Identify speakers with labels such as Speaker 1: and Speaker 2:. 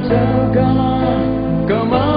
Speaker 1: come on, come on.